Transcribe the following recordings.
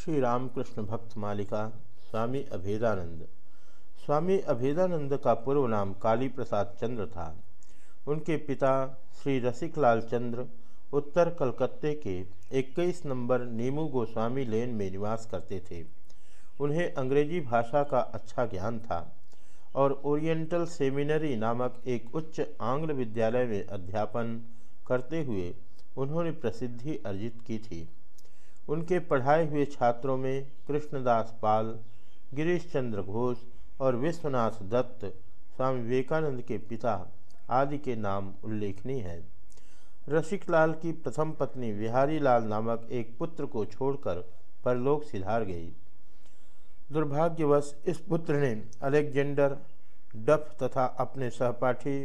श्री रामकृष्ण भक्त मालिका स्वामी अभेदानंद। स्वामी अभेदानंद का पूर्व नाम काली प्रसाद चंद्र था। उनके पिता श्री रसिकलाल चंद्र उत्तर कलकत्ते के 21 नंबर नीमू गोस्वामी लेन में निवास करते थे। उन्हें अंग्रेज़ी भाषा का अच्छा ज्ञान था और ओरिएंटल सेमिनरी नामक एक उच्च आंग्ल विद्यालय में अध्यापन करते हुए उन्होंने प्रसिद्धि अर्जित की थी। उनके पढ़ाए हुए छात्रों में कृष्णदास पाल गिरीश चंद्र घोष और विश्वनाथ दत्त, स्वामी विवेकानंद के पिता आदि के नाम उल्लेखनीय हैं। रसिकलाल की प्रथम पत्नी विहारी लाल नामक एक पुत्र को छोड़कर परलोक सिधार गई। दुर्भाग्यवश इस पुत्र ने अलेक्जेंडर, डफ तथा अपने सहपाठी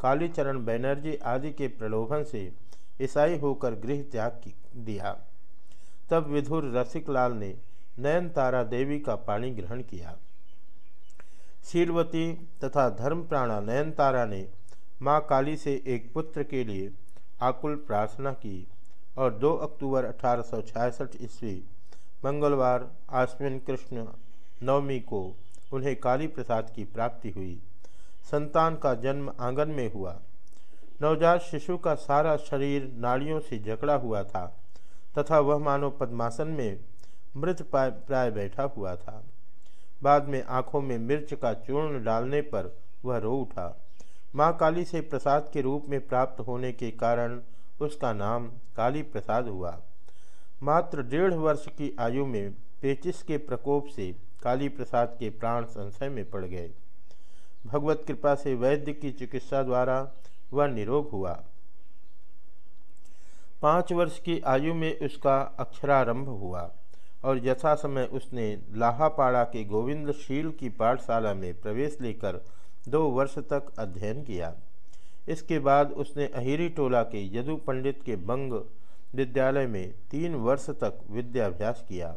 कालीचरण बैनर्जी आदि के प्रलोभन से ईसाई होकर गृह त्याग दिया। तब विधुर रसिकलाल ने नयन तारा देवी का पाणी ग्रहण किया। शीलवती तथा धर्मप्राणा नयन तारा ने माँ काली से एक पुत्र के लिए आकुल प्रार्थना की और 2 अक्टूबर अठारह सौ छियासठ ईस्वी, मंगलवार आश्विन कृष्ण नवमी को उन्हें काली प्रसाद की प्राप्ति हुई। संतान का जन्म आँगन में हुआ। नवजात शिशु का सारा शरीर नाड़ियों से जकड़ा हुआ था। तथा वह मानो पद्मासन में मृत प्राय बैठा हुआ था। बाद में आँखों में मिर्च का चूर्ण डालने पर वह रो उठा। माँ काली से प्रसाद के रूप में प्राप्त होने के कारण उसका नाम काली प्रसाद हुआ। मात्र डेढ़ वर्ष की आयु में पेचिस के प्रकोप से काली प्रसाद के प्राण संशय में पड़ गए। भगवत कृपा से वैद्य की चिकित्सा द्वारा वह निरोग हुआ। पाँच वर्ष की आयु में उसका अक्षरारंभ हुआ और यथा समय उसने लाहापाड़ा के गोविंदशील की पाठशाला में प्रवेश लेकर दो वर्ष तक अध्ययन किया। इसके बाद उसने अहिरी टोला के यदु पंडित के बंग विद्यालय में तीन वर्ष तक विद्याभ्यास किया।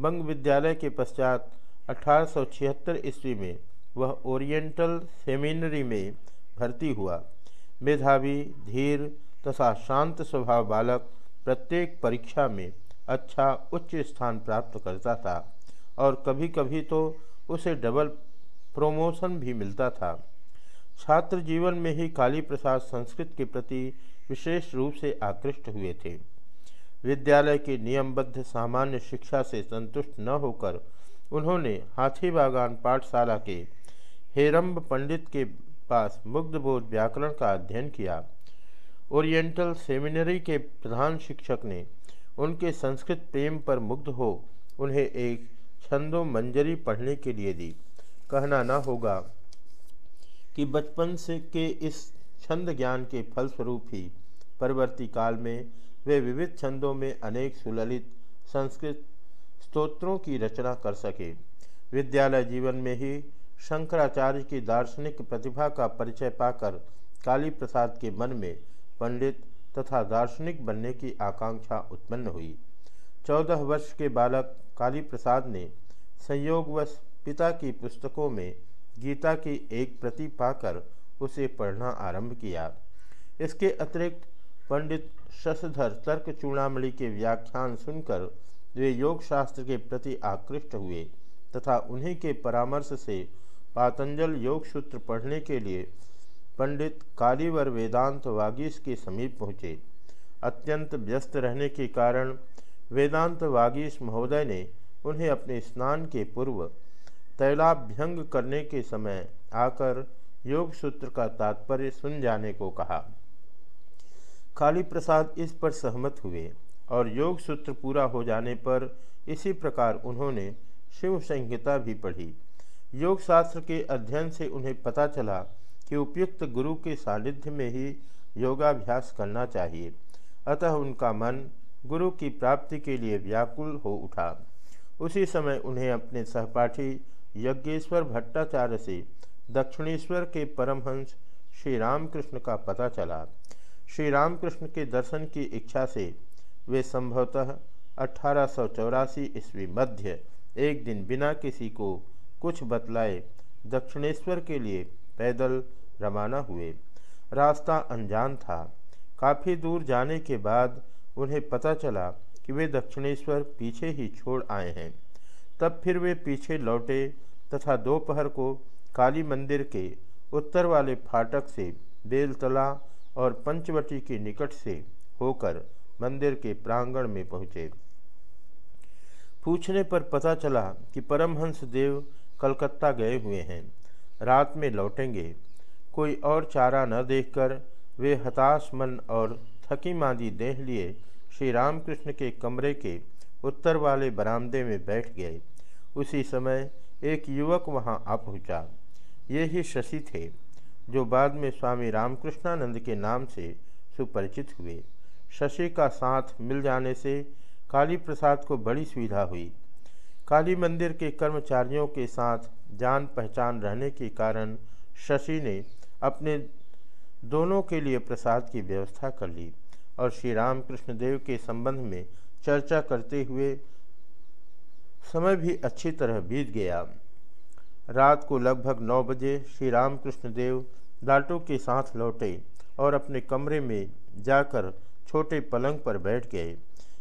बंग विद्यालय के पश्चात अठारह सौ छिहत्तर ईस्वी में वह ओरिएंटल सेमिनरी में भर्ती हुआ। मेधावी, धीर तथा शांत स्वभाव बालक प्रत्येक परीक्षा में अच्छा उच्च स्थान प्राप्त करता था और कभी कभी तो उसे डबल प्रोमोशन भी मिलता था। छात्र जीवन में ही काली प्रसाद संस्कृत के प्रति विशेष रूप से आकृष्ट हुए थे। विद्यालय के नियमबद्ध सामान्य शिक्षा से संतुष्ट न होकर उन्होंने हाथी बागान पाठशाला के हेरम्ब पंडित के पास मुग्धबोध व्याकरण का अध्ययन किया। ओरिएंटल सेमिनरी के प्रधान शिक्षक ने उनके संस्कृत प्रेम पर मुग्ध हो उन्हें एक छंदो मंजरी पढ़ने के लिए दी। कहना न होगा कि बचपन से के इस छंद ज्ञान के फलस्वरूप ही परवर्ती काल में वे विविध छंदों में अनेक सुललित संस्कृत स्तोत्रों की रचना कर सके। विद्यालय जीवन में ही शंकराचार्य की दार्शनिक प्रतिभा का परिचय पाकर काली प्रसाद के मन में पंडित तथा दार्शनिक बनने की आकांक्षा उत्पन्न हुई। चौदह वर्ष के बालक काली प्रसाद ने संयोगवश पिता की पुस्तकों में गीता की एक प्रति पाकर उसे पढ़ना आरंभ किया। इसके अतिरिक्त पंडित शशधर तर्क चूड़ामणि के व्याख्यान सुनकर वे योग शास्त्र के प्रति आकृष्ट हुए तथा उन्हीं के परामर्श से पातंजल योग सूत्र पढ़ने के लिए पंडित कालीवर वेदांत वागीश के समीप पहुँचे। अत्यंत व्यस्त रहने के कारण वेदांत वागीश महोदय ने उन्हें अपने स्नान के पूर्व तैलाभ्यंग करने के समय आकर योग सूत्र का तात्पर्य सुन जाने को कहा। काली प्रसाद इस पर सहमत हुए और योग सूत्र पूरा हो जाने पर इसी प्रकार उन्होंने शिव संहिता भी पढ़ी। योग शास्त्र के अध्ययन से उन्हें पता चला कि उपयुक्त गुरु के सानिध्य में ही योगाभ्यास करना चाहिए। अतः उनका मन गुरु की प्राप्ति के लिए व्याकुल हो उठा। उसी समय उन्हें अपने सहपाठी यज्ञेश्वर भट्टाचार्य से दक्षिणेश्वर के परमहंस श्री रामकृष्ण का पता चला। श्री रामकृष्ण के दर्शन की इच्छा से वे संभवतः अठारह ईस्वी मध्य एक दिन बिना किसी को कुछ बतलाए दक्षिणेश्वर के लिए पैदल रवाना हुए। रास्ता अनजान था। काफ़ी दूर जाने के बाद उन्हें पता चला कि वे दक्षिणेश्वर पीछे ही छोड़ आए हैं। तब फिर वे पीछे लौटे तथा दोपहर को काली मंदिर के उत्तर वाले फाटक से बेलतला और पंचवटी के निकट से होकर मंदिर के प्रांगण में पहुँचे। पूछने पर पता चला कि परमहंस देव कलकत्ता गए हुए हैं। रात में लौटेंगे। कोई और चारा न देखकर वे हताश मन और थकी मांदी देह लिए श्री रामकृष्ण के कमरे के उत्तर वाले बरामदे में बैठ गए। उसी समय एक युवक वहाँ आ पहुँचा। ये ही शशि थे, जो बाद में स्वामी रामकृष्णानंद के नाम से सुपरिचित हुए। शशि का साथ मिल जाने से काली प्रसाद को बड़ी सुविधा हुई। काली मंदिर के कर्मचारियों के साथ जान पहचान रहने के कारण शशि ने अपने दोनों के लिए प्रसाद की व्यवस्था कर ली और श्री रामकृष्ण देव के संबंध में चर्चा करते हुए समय भी अच्छी तरह बीत गया। रात को लगभग नौ बजे श्री रामकृष्ण देव लाटू के साथ लौटे और अपने कमरे में जाकर छोटे पलंग पर बैठ गए।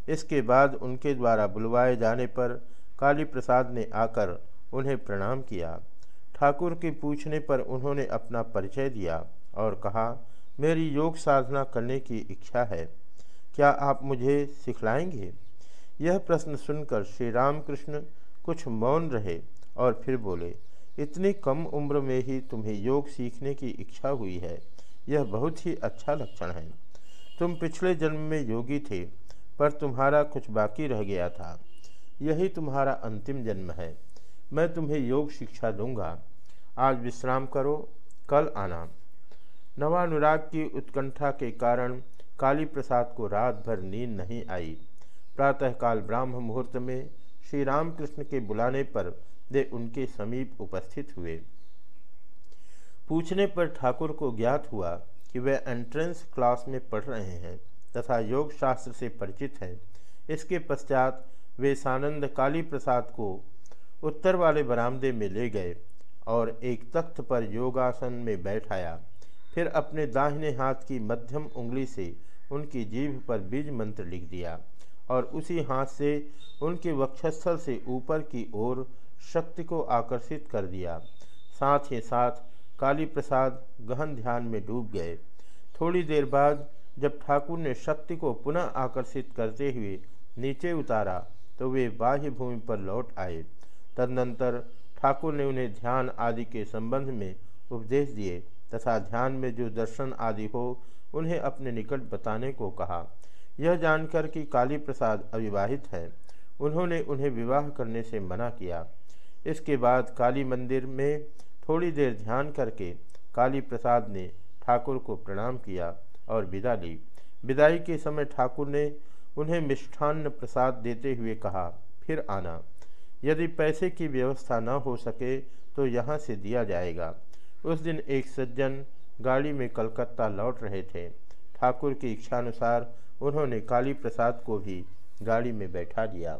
इसके बाद उनके द्वारा बुलवाए जाने पर काली प्रसाद ने आकर उन्हें प्रणाम किया। ठाकुर के पूछने पर उन्होंने अपना परिचय दिया और कहा, मेरी योग साधना करने की इच्छा है। क्या आप मुझे सिखलाएँगे? यह प्रश्न सुनकर श्री रामकृष्ण कुछ मौन रहे और फिर बोले, इतनी कम उम्र में ही तुम्हें योग सीखने की इच्छा हुई है। यह बहुत ही अच्छा लक्षण है। तुम पिछले जन्म में योगी थे, पर तुम्हारा कुछ बाकी रह गया था। यही तुम्हारा अंतिम जन्म है। मैं तुम्हें योग शिक्षा दूँगा। आज विश्राम करो, कल आना। नवानुराग की उत्कंठा के कारण काली प्रसाद को रात भर नींद नहीं आई। प्रातःकाल ब्राह्म मुहूर्त में श्री रामकृष्ण के बुलाने पर वे उनके समीप उपस्थित हुए। पूछने पर ठाकुर को ज्ञात हुआ कि वे एंट्रेंस क्लास में पढ़ रहे हैं तथा योग शास्त्र से परिचित हैं। इसके पश्चात वे सानंद काली प्रसाद को उत्तर वाले बरामदे में ले गए और एक तख्त पर योगासन में बैठाया। फिर अपने दाहिने हाथ की मध्यम उंगली से उनकी जीभ पर बीज मंत्र लिख दिया और उसी हाथ से उनके वक्षस्थल से ऊपर की ओर शक्ति को आकर्षित कर दिया। साथ ही साथ काली प्रसाद गहन ध्यान में डूब गए। थोड़ी देर बाद जब ठाकुर ने शक्ति को पुनः आकर्षित करते हुए नीचे उतारा तो वे बाह्य भूमि पर लौट आए। तदनंतर ठाकुर ने उन्हें ध्यान आदि के संबंध में उपदेश दिए तथा ध्यान में जो दर्शन आदि हो, उन्हें अपने निकट बताने को कहा। यह जानकर कि काली प्रसाद अविवाहित है। उन्होंने उन्हें विवाह करने से मना किया। इसके बाद काली मंदिर में थोड़ी देर ध्यान करके काली प्रसाद ने ठाकुर को प्रणाम किया और विदा ली। विदाई के समय ठाकुर ने उन्हें मिष्ठान्न प्रसाद देते हुए कहा, फिर आना। यदि पैसे की व्यवस्था न हो सके तो यहाँ से दिया जाएगा। उस दिन एक सज्जन गाड़ी में कलकत्ता लौट रहे थे। ठाकुर की इच्छानुसार उन्होंने काली प्रसाद को भी गाड़ी में बैठा लिया